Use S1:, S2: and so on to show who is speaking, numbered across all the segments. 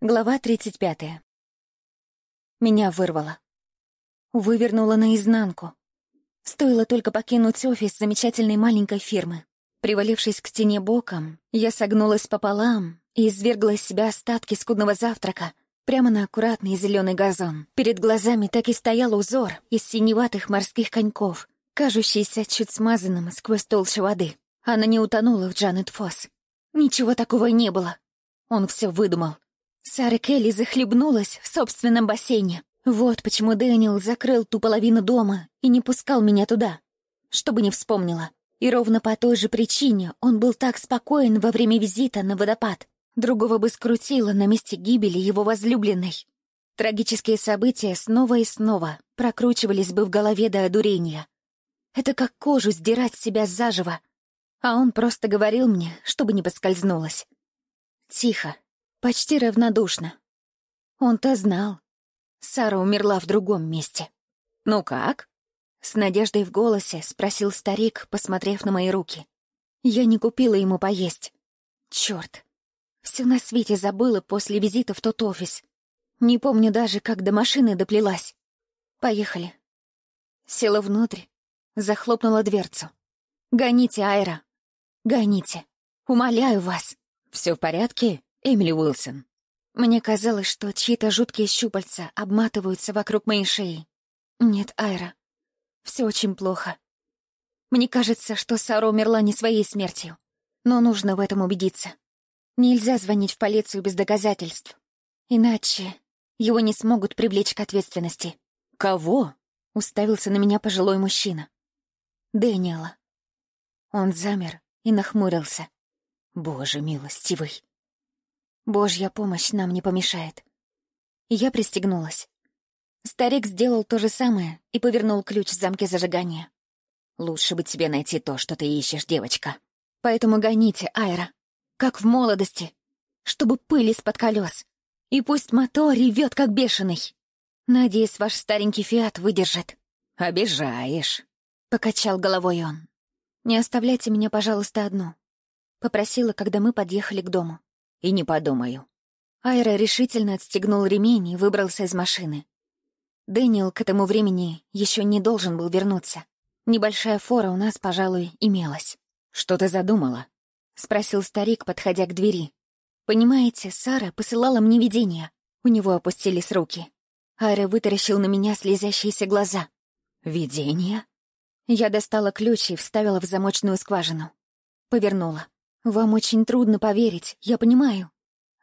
S1: Глава 35. Меня вырвало. Вывернуло наизнанку. Стоило только покинуть офис замечательной маленькой фирмы. Привалившись к стене боком, я согнулась пополам и извергла из себя остатки скудного завтрака прямо на аккуратный зеленый газон. Перед глазами так и стоял узор из синеватых морских коньков, кажущийся чуть смазанным сквозь толщу воды. Она не утонула в Джанет Фосс. Ничего такого не было. Он все выдумал. Сара Келли захлебнулась в собственном бассейне. Вот почему Дэниел закрыл ту половину дома и не пускал меня туда, чтобы не вспомнила. И ровно по той же причине он был так спокоен во время визита на водопад. Другого бы скрутило на месте гибели его возлюбленной. Трагические события снова и снова прокручивались бы в голове до одурения. Это как кожу сдирать с себя заживо. А он просто говорил мне, чтобы не поскользнулась. Тихо, Почти равнодушно. Он-то знал. Сара умерла в другом месте. «Ну как?» С надеждой в голосе спросил старик, посмотрев на мои руки. Я не купила ему поесть. Чёрт. Все на свете забыла после визита в тот офис. Не помню даже, как до машины доплелась. Поехали. Села внутрь, захлопнула дверцу. «Гоните, Айра! Гоните! Умоляю вас!»
S2: «Все в порядке?» Эмили Уилсон.
S1: Мне казалось, что чьи-то жуткие щупальца обматываются вокруг моей шеи. Нет, Айра, все очень плохо. Мне кажется, что Сара умерла не своей смертью, но нужно в этом убедиться. Нельзя звонить в полицию без доказательств, иначе его не смогут привлечь к ответственности.
S2: «Кого?»
S1: — уставился на меня пожилой мужчина. «Дэниела». Он замер и нахмурился.
S2: «Боже милостивый!»
S1: Божья помощь нам не помешает. Я пристегнулась. Старик сделал то же самое и повернул ключ в замке зажигания.
S2: «Лучше бы тебе найти то, что ты ищешь, девочка».
S1: «Поэтому гоните, Айра, как в молодости, чтобы пыль из-под колес. И пусть мотор ревет, как бешеный. Надеюсь, ваш старенький фиат выдержит».
S2: «Обижаешь», —
S1: покачал головой он. «Не оставляйте меня, пожалуйста, одну», — попросила, когда мы подъехали к дому.
S2: И не подумаю.
S1: Айра решительно отстегнул ремень и выбрался из машины. Дэниел к этому времени еще не должен был вернуться. Небольшая фора у нас, пожалуй, имелась.
S2: «Что ты задумала?»
S1: — спросил старик, подходя к двери. «Понимаете, Сара посылала мне видение. У него опустились руки. Айра вытаращил на меня слезящиеся глаза.
S2: «Видение?»
S1: Я достала ключ и вставила в замочную скважину. Повернула. «Вам очень трудно поверить, я понимаю».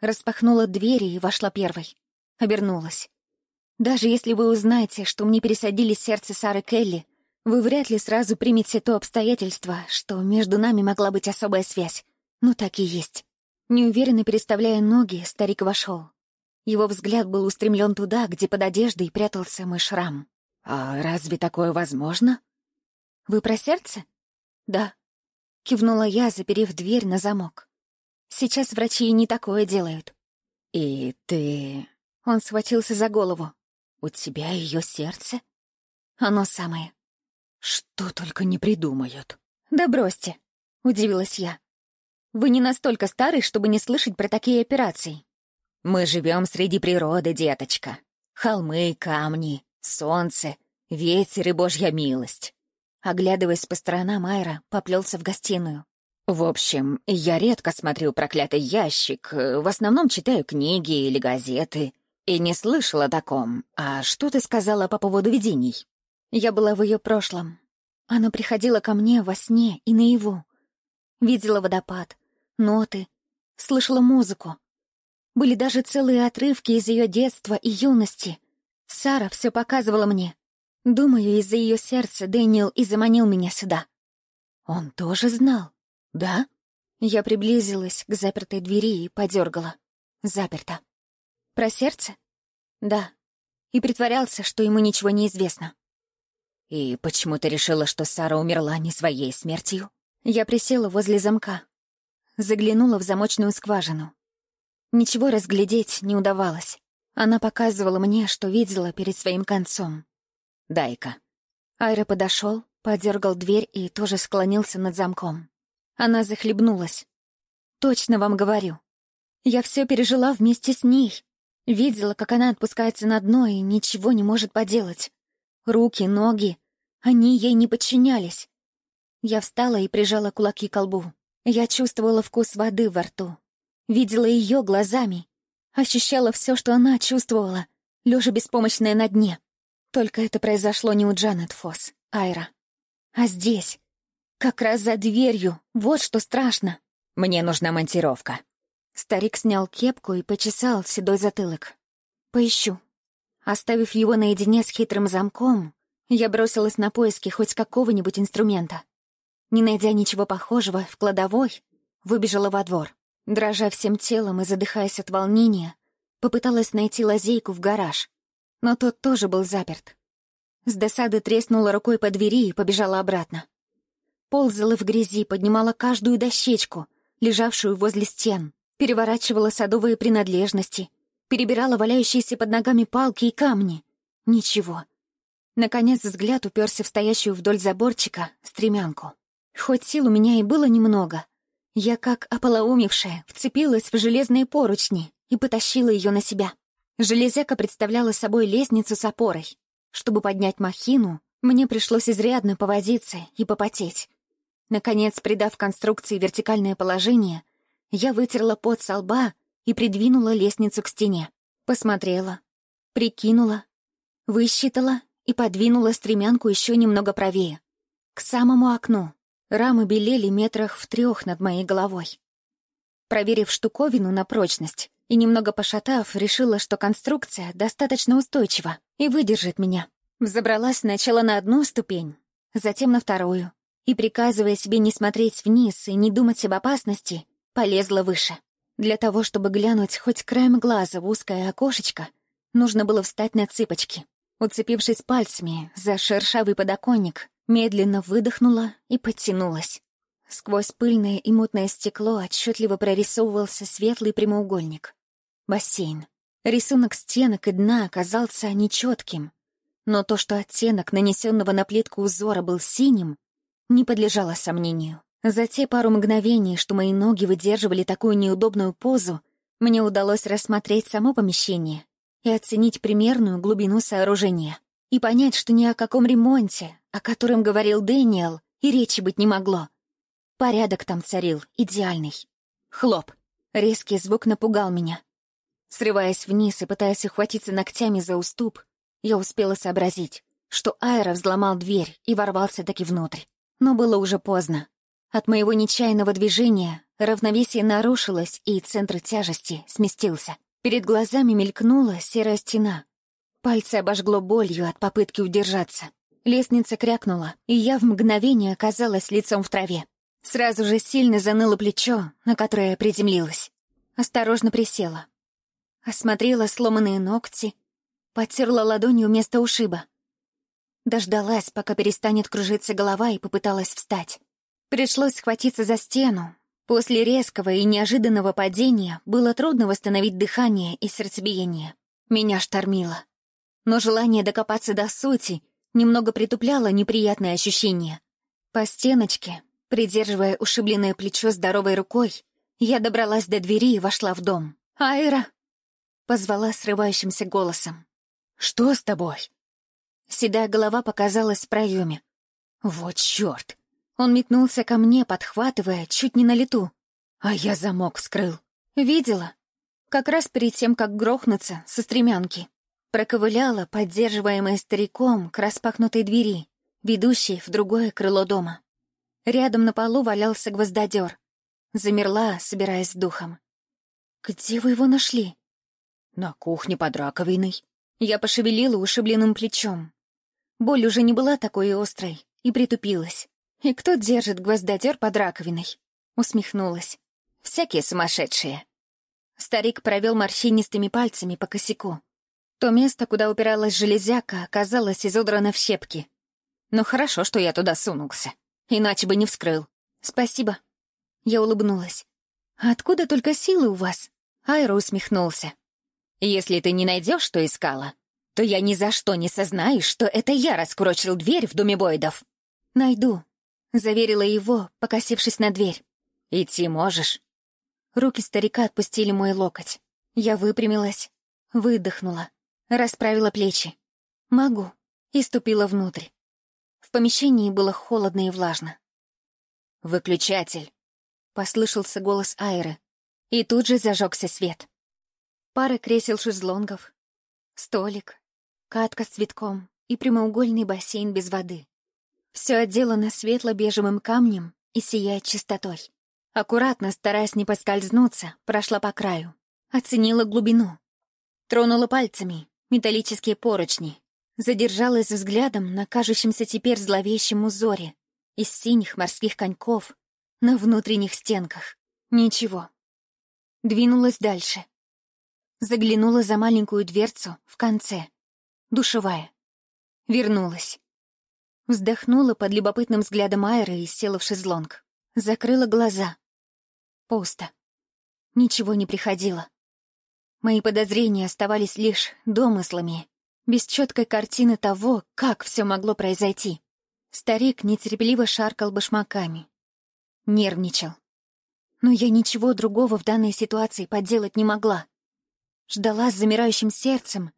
S1: Распахнула двери и вошла первой. Обернулась. «Даже если вы узнаете, что мне пересадили сердце Сары Келли, вы вряд ли сразу примете то обстоятельство, что между нами могла быть особая связь. Но так и есть». Неуверенно переставляя ноги, старик вошел. Его взгляд был устремлен туда, где под одеждой прятался мой шрам.
S2: «А разве такое возможно?»
S1: «Вы про сердце?» «Да», Кивнула я, заперев дверь на замок. Сейчас врачи не такое делают.
S2: «И ты...»
S1: Он схватился за голову.
S2: «У тебя ее сердце?»
S1: «Оно самое».
S2: «Что только не придумают».
S1: «Да бросьте», — удивилась я. «Вы не настолько старый, чтобы не слышать про такие операции».
S2: «Мы живем среди природы, деточка. Холмы, камни, солнце, ветер и божья милость.
S1: Оглядываясь по сторонам, Майра поплелся в гостиную.
S2: «В общем, я редко смотрю проклятый ящик, в основном читаю книги или газеты. И не слышала о таком. А что ты сказала по поводу видений?»
S1: Я была в ее прошлом. Она приходила ко мне во сне и наяву. Видела водопад, ноты, слышала музыку. Были даже целые отрывки из ее детства и юности. Сара все показывала мне. Думаю, из-за ее сердца Дэниел и заманил меня сюда.
S2: Он тоже знал, да?
S1: Я приблизилась к запертой двери и подергала. Заперто. Про сердце? Да. И притворялся, что ему ничего не известно.
S2: И почему ты решила, что Сара умерла не своей смертью?
S1: Я присела возле замка. Заглянула в замочную скважину. Ничего разглядеть не удавалось. Она показывала мне, что видела перед своим концом.
S2: Дай-ка».
S1: Айра подошел, подергал дверь и тоже склонился над замком. Она захлебнулась. «Точно вам говорю. Я все пережила вместе с ней. Видела, как она отпускается на дно и ничего не может поделать. Руки, ноги, они ей не подчинялись. Я встала и прижала кулаки к лбу. Я чувствовала вкус воды во рту. Видела ее глазами. Ощущала все, что она чувствовала, лежа беспомощная на дне. Только это произошло не у Джанет Фосс, Айра. А здесь, как раз за дверью, вот что страшно.
S2: Мне нужна монтировка.
S1: Старик снял кепку и почесал седой затылок. Поищу. Оставив его наедине с хитрым замком, я бросилась на поиски хоть какого-нибудь инструмента. Не найдя ничего похожего в кладовой, выбежала во двор. Дрожа всем телом и задыхаясь от волнения, попыталась найти лазейку в гараж, но тот тоже был заперт. С досады треснула рукой по двери и побежала обратно. Ползала в грязи, поднимала каждую дощечку, лежавшую возле стен, переворачивала садовые принадлежности, перебирала валяющиеся под ногами палки и камни. Ничего. Наконец взгляд уперся в стоящую вдоль заборчика стремянку. Хоть сил у меня и было немного, я, как ополоумевшая, вцепилась в железные поручни и потащила ее на себя. Железяка представляла собой лестницу с опорой. Чтобы поднять махину, мне пришлось изрядно повозиться и попотеть. Наконец, придав конструкции вертикальное положение, я вытерла пот со лба и придвинула лестницу к стене. Посмотрела, прикинула, высчитала и подвинула стремянку еще немного правее, к самому окну. Рамы белели метрах в трех над моей головой. Проверив штуковину на прочность и немного пошатав, решила, что конструкция достаточно устойчива и выдержит меня. Взобралась сначала на одну ступень, затем на вторую, и, приказывая себе не смотреть вниз и не думать об опасности, полезла выше. Для того, чтобы глянуть хоть краем глаза в узкое окошечко, нужно было встать на цыпочки. Уцепившись пальцами за шершавый подоконник, медленно выдохнула и подтянулась. Сквозь пыльное и мутное стекло отчетливо прорисовывался светлый прямоугольник. Бассейн. Рисунок стенок и дна оказался нечетким, но то, что оттенок нанесенного на плитку узора был синим, не подлежало сомнению. За те пару мгновений, что мои ноги выдерживали такую неудобную позу, мне удалось рассмотреть само помещение и оценить примерную глубину сооружения, и понять, что ни о каком ремонте, о котором говорил Дэниел, и речи быть не могло. Порядок там царил, идеальный. Хлоп. Резкий звук напугал меня. Срываясь вниз и пытаясь ухватиться ногтями за уступ, я успела сообразить, что Айра взломал дверь и ворвался таки внутрь. Но было уже поздно. От моего нечаянного движения равновесие нарушилось, и центр тяжести сместился. Перед глазами мелькнула серая стена. Пальцы обожгло болью от попытки удержаться. Лестница крякнула, и я в мгновение оказалась лицом в траве. Сразу же сильно заныло плечо, на которое приземлилась. Осторожно присела. Осмотрела сломанные ногти, потерла ладонью место ушиба. Дождалась, пока перестанет кружиться голова, и попыталась встать. Пришлось схватиться за стену. После резкого и неожиданного падения было трудно восстановить дыхание и сердцебиение. Меня штормило. Но желание докопаться до сути немного притупляло неприятное ощущение. По стеночке, придерживая ушибленное плечо здоровой рукой, я добралась до двери и вошла в дом. «Айра!» — позвала срывающимся голосом.
S2: «Что с тобой?»
S1: Седая голова показалась в проеме.
S2: «Вот черт!
S1: Он метнулся ко мне, подхватывая, чуть не на лету.
S2: А я замок вскрыл.
S1: Видела. Как раз перед тем, как грохнуться со стремянки. Проковыляла, поддерживаемая стариком, к распахнутой двери, ведущей в другое крыло дома. Рядом на полу валялся гвоздодер. Замерла, собираясь с духом. «Где вы его нашли?»
S2: «На кухне под раковиной».
S1: Я пошевелила ушибленным плечом. Боль уже не была такой острой и притупилась. «И кто держит гвоздодер под раковиной?» Усмехнулась. «Всякие сумасшедшие». Старик провел морщинистыми пальцами по косяку. То место, куда упиралась железяка, оказалось изодрано в щепки. Но хорошо, что я туда сунулся. Иначе бы не вскрыл. Спасибо. Я улыбнулась. «А откуда только силы у вас?» Айро усмехнулся. «Если ты не найдешь, что искала, то я ни за что не сознаюсь, что это я раскурочил дверь в доме Бойдов». «Найду», — заверила его, покосившись на дверь.
S2: «Идти можешь?»
S1: Руки старика отпустили мой локоть. Я выпрямилась, выдохнула, расправила плечи. «Могу», и ступила внутрь. Помещении было холодно и влажно.
S2: «Выключатель!» — послышался голос Айры,
S1: и тут же зажегся свет. Пара кресел-шезлонгов, столик, катка с цветком и прямоугольный бассейн без воды. Все отделано светло-бежевым камнем и сияет чистотой. Аккуратно, стараясь не поскользнуться, прошла по краю. Оценила глубину. Тронула пальцами металлические поручни. Задержалась взглядом на кажущемся теперь зловещем узоре из синих морских коньков на внутренних стенках. Ничего. Двинулась дальше. Заглянула за маленькую дверцу в конце. Душевая. Вернулась. Вздохнула под любопытным взглядом Айры и села в шезлонг. Закрыла глаза. Пусто. Ничего не приходило. Мои подозрения оставались лишь домыслами, без четкой картины того, как все могло произойти. Старик нетерпеливо шаркал башмаками. Нервничал. Но я ничего другого в данной ситуации поделать не могла. Ждала с замирающим сердцем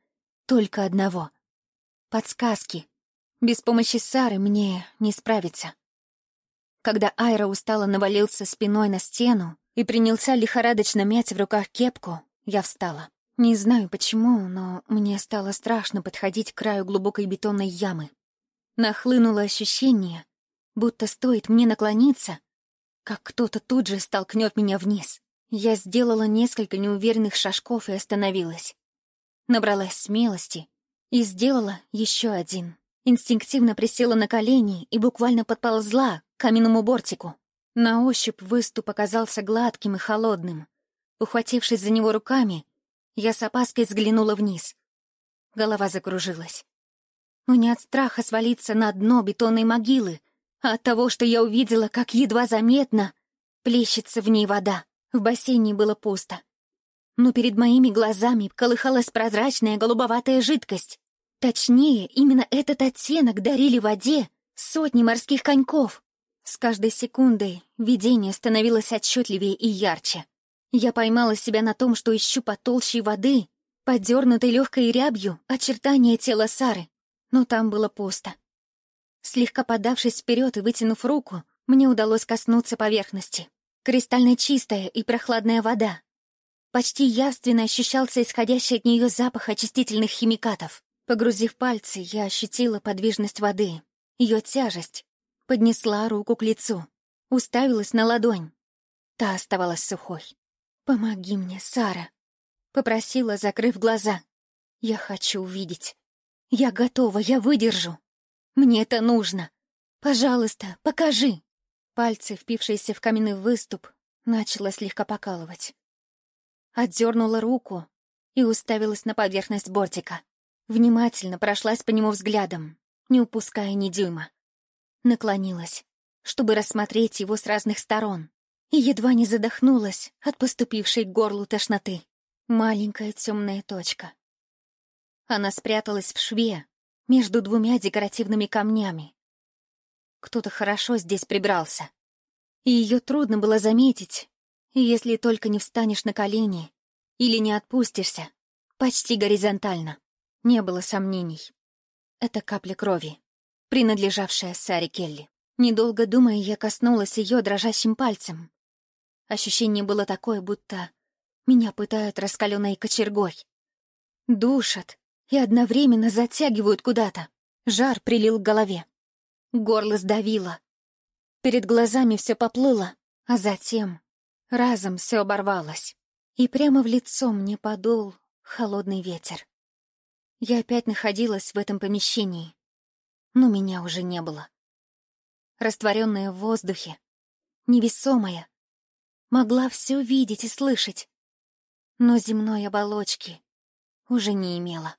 S1: только одного — подсказки. Без помощи Сары мне не справиться. Когда Айра устало навалился спиной на стену и принялся лихорадочно мять в руках кепку, я встала. Не знаю почему, но мне стало страшно подходить к краю глубокой бетонной ямы. Нахлынуло ощущение, будто стоит мне наклониться, как кто-то тут же столкнет меня вниз. Я сделала несколько неуверенных шажков и остановилась. Набралась смелости и сделала еще один. Инстинктивно присела на колени и буквально подползла к каменному бортику. На ощупь выступ оказался гладким и холодным. Ухватившись за него руками, я с опаской взглянула вниз. Голова закружилась. Но не от страха свалиться на дно бетонной могилы, а от того, что я увидела, как едва заметно плещется в ней вода. В бассейне было пусто. Но перед моими глазами колыхалась прозрачная голубоватая жидкость. Точнее, именно этот оттенок дарили воде сотни морских коньков. С каждой секундой видение становилось отчетливее и ярче. Я поймала себя на том, что ищу потолще воды, подернутой легкой рябью очертания тела Сары, но там было пусто. Слегка подавшись вперед и вытянув руку, мне удалось коснуться поверхности. Кристально чистая и прохладная вода. Почти явственно ощущался исходящий от нее запах очистительных химикатов. Погрузив пальцы, я ощутила подвижность воды, ее тяжесть, Поднесла руку к лицу, уставилась на ладонь. Та оставалась сухой. «Помоги мне, Сара», — попросила, закрыв глаза. «Я хочу увидеть. Я готова, я выдержу. Мне это нужно. Пожалуйста, покажи». Пальцы, впившиеся в каменный выступ, начала слегка покалывать. Отдернула руку и уставилась на поверхность бортика. Внимательно прошлась по нему взглядом, не упуская ни дюйма наклонилась, чтобы рассмотреть его с разных сторон, и едва не задохнулась от поступившей к горлу тошноты. Маленькая темная точка. Она спряталась в шве между двумя декоративными камнями. Кто-то хорошо здесь прибрался, и ее трудно было заметить, если только не встанешь на колени или не отпустишься, почти горизонтально. Не было сомнений. Это капля крови принадлежавшая Саре Келли. Недолго думая, я коснулась ее дрожащим пальцем. Ощущение было такое, будто меня пытают раскаленной кочергой. Душат и одновременно затягивают куда-то. Жар прилил к голове. Горло сдавило. Перед глазами все поплыло, а затем разом все оборвалось. И прямо в лицо мне подул холодный ветер. Я опять находилась в этом помещении но меня уже не было. Растворенная в воздухе, невесомая, могла все видеть и слышать, но земной оболочки уже не имела.